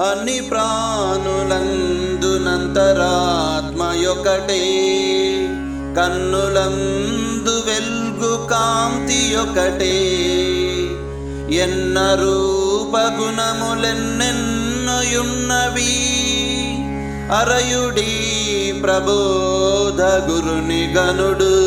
అన్ని ప్రాణులందునంతరాత్మయొకటే. కన్నులందు వెల్గు కాంతి ఒకటే ఎన్న రూపగుణములెన్నెన్నయున్నవి. అరయుడి ప్రబోధ గురుని గనుడు